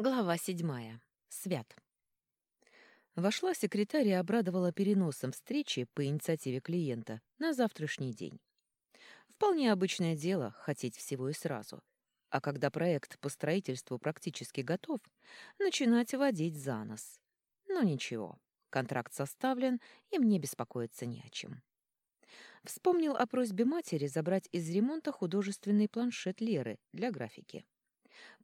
Глава седьмая. Свят. Вошла секретарь и обрадовала переносом встречи по инициативе клиента на завтрашний день. Вполне обычное дело хотеть всего и сразу. А когда проект по строительству практически готов, начинать водить за нос. Но ничего, контракт составлен, и мне беспокоиться не о чем. Вспомнил о просьбе матери забрать из ремонта художественный планшет Леры для графики.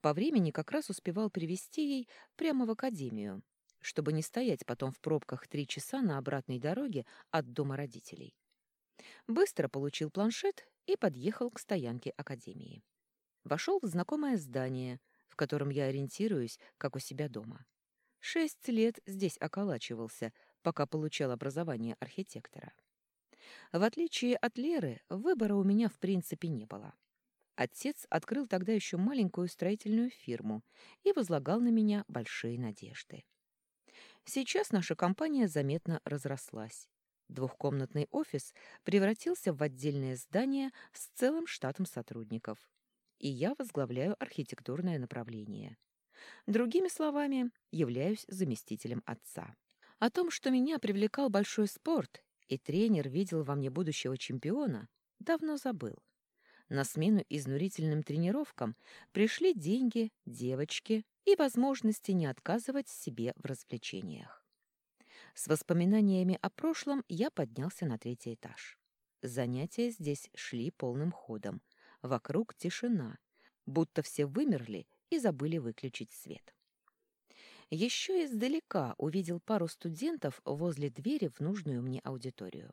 По времени как раз успевал привести ей прямо в академию, чтобы не стоять потом в пробках три часа на обратной дороге от дома родителей. Быстро получил планшет и подъехал к стоянке академии. Вошел в знакомое здание, в котором я ориентируюсь, как у себя дома. Шесть лет здесь околачивался, пока получал образование архитектора. В отличие от Леры, выбора у меня в принципе не было. Отец открыл тогда еще маленькую строительную фирму и возлагал на меня большие надежды. Сейчас наша компания заметно разрослась. Двухкомнатный офис превратился в отдельное здание с целым штатом сотрудников. И я возглавляю архитектурное направление. Другими словами, являюсь заместителем отца. О том, что меня привлекал большой спорт, и тренер видел во мне будущего чемпиона, давно забыл. На смену изнурительным тренировкам пришли деньги, девочки и возможности не отказывать себе в развлечениях. С воспоминаниями о прошлом я поднялся на третий этаж. Занятия здесь шли полным ходом. Вокруг тишина, будто все вымерли и забыли выключить свет. Еще издалека увидел пару студентов возле двери в нужную мне аудиторию.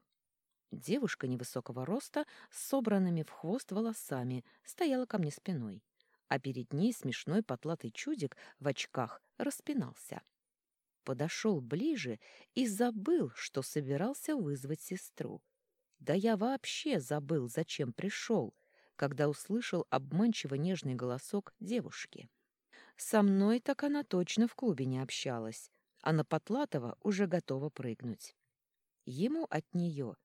Девушка невысокого роста с собранными в хвост волосами стояла ко мне спиной, а перед ней смешной потлатый чудик в очках распинался. Подошел ближе и забыл, что собирался вызвать сестру. Да я вообще забыл, зачем пришел, когда услышал обманчиво нежный голосок девушки. Со мной так она точно в клубе не общалась, а на Потлатова уже готова прыгнуть. Ему от нее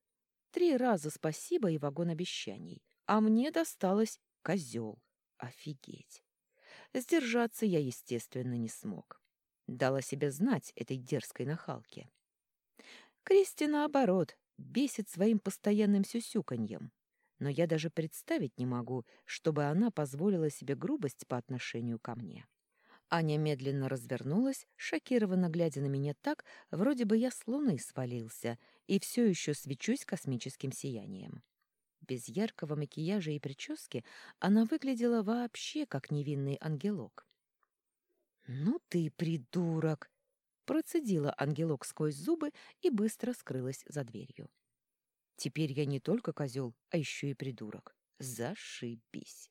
Три раза спасибо и вагон обещаний. А мне досталось козел. Офигеть. Сдержаться я, естественно, не смог. Дала себе знать этой дерзкой нахалке. Кристи, наоборот, бесит своим постоянным сюсюканьем. Но я даже представить не могу, чтобы она позволила себе грубость по отношению ко мне. Аня медленно развернулась, шокированно глядя на меня так, вроде бы я с луны свалился и все еще свечусь космическим сиянием. Без яркого макияжа и прически она выглядела вообще как невинный ангелок. «Ну ты придурок!» — процедила ангелок сквозь зубы и быстро скрылась за дверью. «Теперь я не только козел, а еще и придурок. Зашибись!»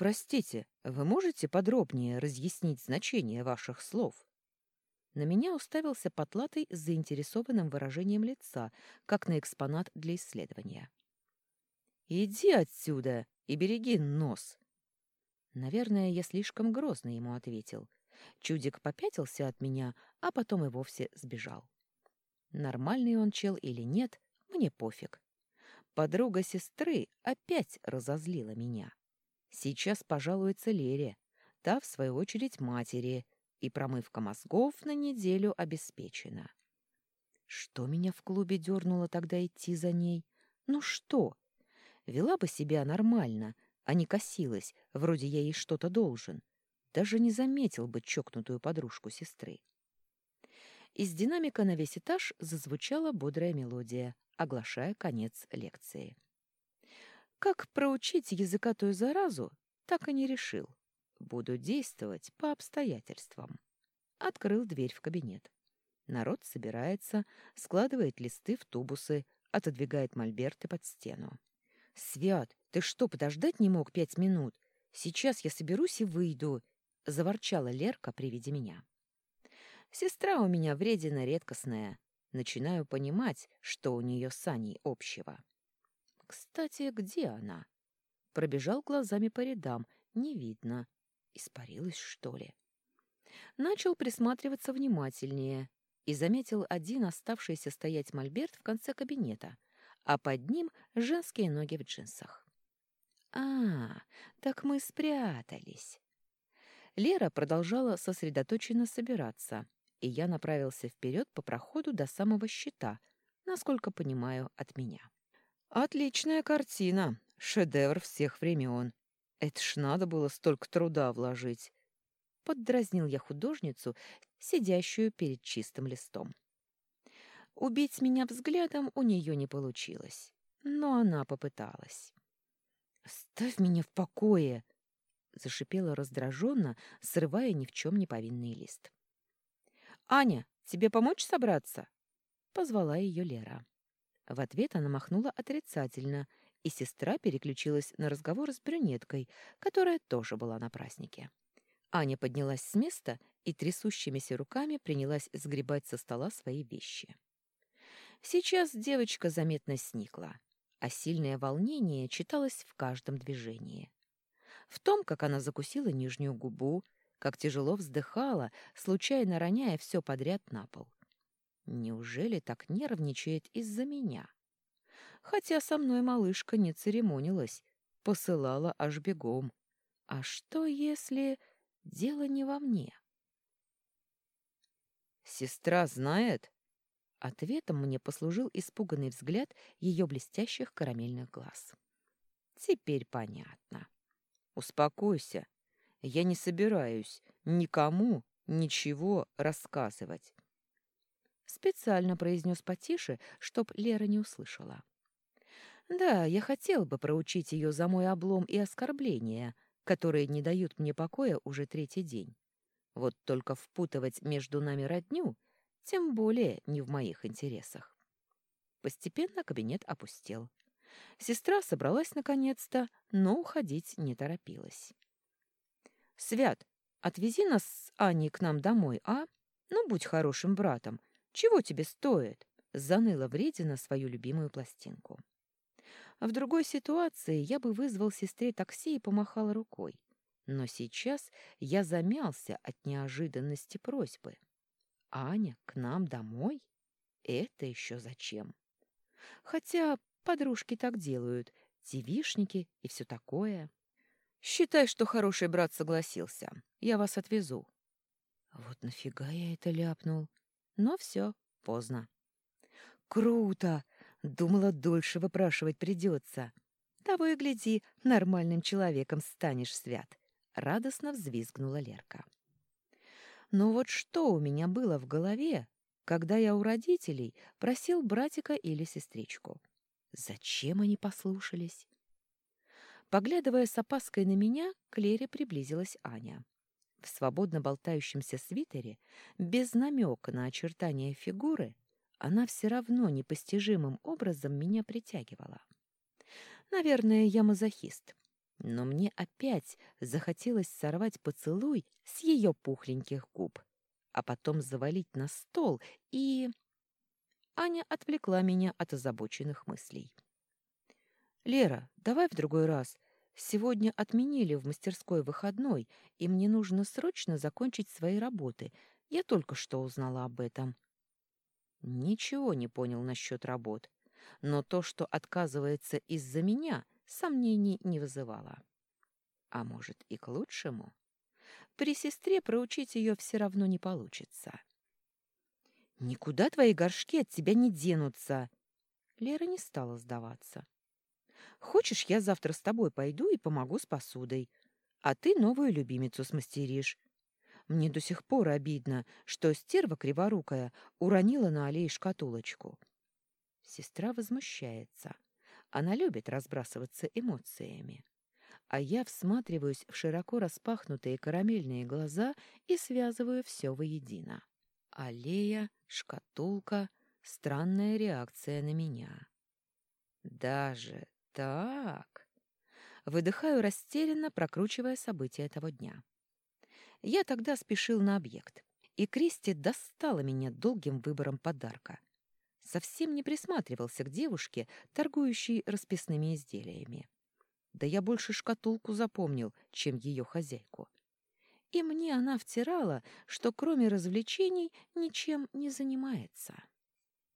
«Простите, вы можете подробнее разъяснить значение ваших слов?» На меня уставился потлатый с заинтересованным выражением лица, как на экспонат для исследования. «Иди отсюда и береги нос!» Наверное, я слишком грозно ему ответил. Чудик попятился от меня, а потом и вовсе сбежал. Нормальный он чел или нет, мне пофиг. Подруга сестры опять разозлила меня. Сейчас пожалуется Лере, та, в свою очередь, матери, и промывка мозгов на неделю обеспечена. Что меня в клубе дернуло тогда идти за ней? Ну что? Вела бы себя нормально, а не косилась, вроде я ей что-то должен. Даже не заметил бы чокнутую подружку сестры. Из динамика на весь этаж зазвучала бодрая мелодия, оглашая конец лекции. Как проучить языкатую заразу, так и не решил. Буду действовать по обстоятельствам. Открыл дверь в кабинет. Народ собирается, складывает листы в тубусы, отодвигает мольберты под стену. «Свят, ты что, подождать не мог пять минут? Сейчас я соберусь и выйду», — заворчала Лерка при виде меня. «Сестра у меня вредина редкостная. Начинаю понимать, что у нее с Аней общего». Кстати, где она? Пробежал глазами по рядам. Не видно. Испарилась, что ли? Начал присматриваться внимательнее и заметил один оставшийся стоять мольберт в конце кабинета, а под ним женские ноги в джинсах. «А, так мы спрятались». Лера продолжала сосредоточенно собираться, и я направился вперед по проходу до самого щита, насколько понимаю, от меня. «Отличная картина! Шедевр всех времен! Это ж надо было столько труда вложить!» Поддразнил я художницу, сидящую перед чистым листом. Убить меня взглядом у нее не получилось, но она попыталась. «Ставь меня в покое!» — зашипела раздраженно, срывая ни в чем не повинный лист. «Аня, тебе помочь собраться?» — позвала ее Лера. В ответ она махнула отрицательно, и сестра переключилась на разговор с брюнеткой, которая тоже была на празднике. Аня поднялась с места и трясущимися руками принялась сгребать со стола свои вещи. Сейчас девочка заметно сникла, а сильное волнение читалось в каждом движении. В том, как она закусила нижнюю губу, как тяжело вздыхала, случайно роняя все подряд на пол. Неужели так нервничает из-за меня? Хотя со мной малышка не церемонилась, посылала аж бегом. А что, если дело не во мне? «Сестра знает?» Ответом мне послужил испуганный взгляд ее блестящих карамельных глаз. «Теперь понятно. Успокойся. Я не собираюсь никому ничего рассказывать. Специально произнес потише, чтоб Лера не услышала. Да, я хотел бы проучить ее за мой облом и оскорбления, которые не дают мне покоя уже третий день. Вот только впутывать между нами родню, тем более не в моих интересах. Постепенно кабинет опустел. Сестра собралась наконец-то, но уходить не торопилась. «Свят, отвези нас с Аней к нам домой, а? Ну, будь хорошим братом, чего тебе стоит?» — заныла вредина свою любимую пластинку. В другой ситуации я бы вызвал сестре такси и помахал рукой. Но сейчас я замялся от неожиданности просьбы. «Аня, к нам домой? Это еще зачем?» Хотя подружки так делают, девишники и все такое. Считай, что хороший брат согласился. Я вас отвезу. Вот нафига я это ляпнул? Но все, поздно. Круто! Думала, дольше выпрашивать придется. Того и гляди, нормальным человеком станешь, Свят. Радостно взвизгнула Лерка. Но вот что у меня было в голове, когда я у родителей просил братика или сестричку? Зачем они послушались? Поглядывая с опаской на меня, к Лере приблизилась Аня. В свободно болтающемся свитере, без намека на очертания фигуры, она все равно непостижимым образом меня притягивала. Наверное, я мазохист, но мне опять захотелось сорвать поцелуй с ее пухленьких губ, а потом завалить на стол и... Аня отвлекла меня от озабоченных мыслей. «Лера, давай в другой раз. Сегодня отменили в мастерской выходной, и мне нужно срочно закончить свои работы. Я только что узнала об этом». Ничего не понял насчет работ, но то, что отказывается из-за меня, сомнений не вызывало. А может, и к лучшему? При сестре проучить ее все равно не получится. «Никуда твои горшки от тебя не денутся!» Лера не стала сдаваться. Хочешь, я завтра с тобой пойду и помогу с посудой, а ты новую любимицу смастеришь. Мне до сих пор обидно, что стерва криворукая уронила на аллее шкатулочку. Сестра возмущается. Она любит разбрасываться эмоциями. А я всматриваюсь в широко распахнутые карамельные глаза и связываю все воедино. Аллея, шкатулка, странная реакция на меня. Даже так. Выдыхаю растерянно, прокручивая события этого дня. Я тогда спешил на объект, и Кристи достала меня долгим выбором подарка. Совсем не присматривался к девушке, торгующей расписными изделиями. Да я больше шкатулку запомнил, чем ее хозяйку. И мне она втирала, что кроме развлечений ничем не занимается.